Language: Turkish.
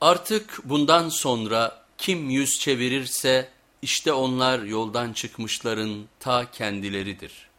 Artık bundan sonra kim yüz çevirirse işte onlar yoldan çıkmışların ta kendileridir.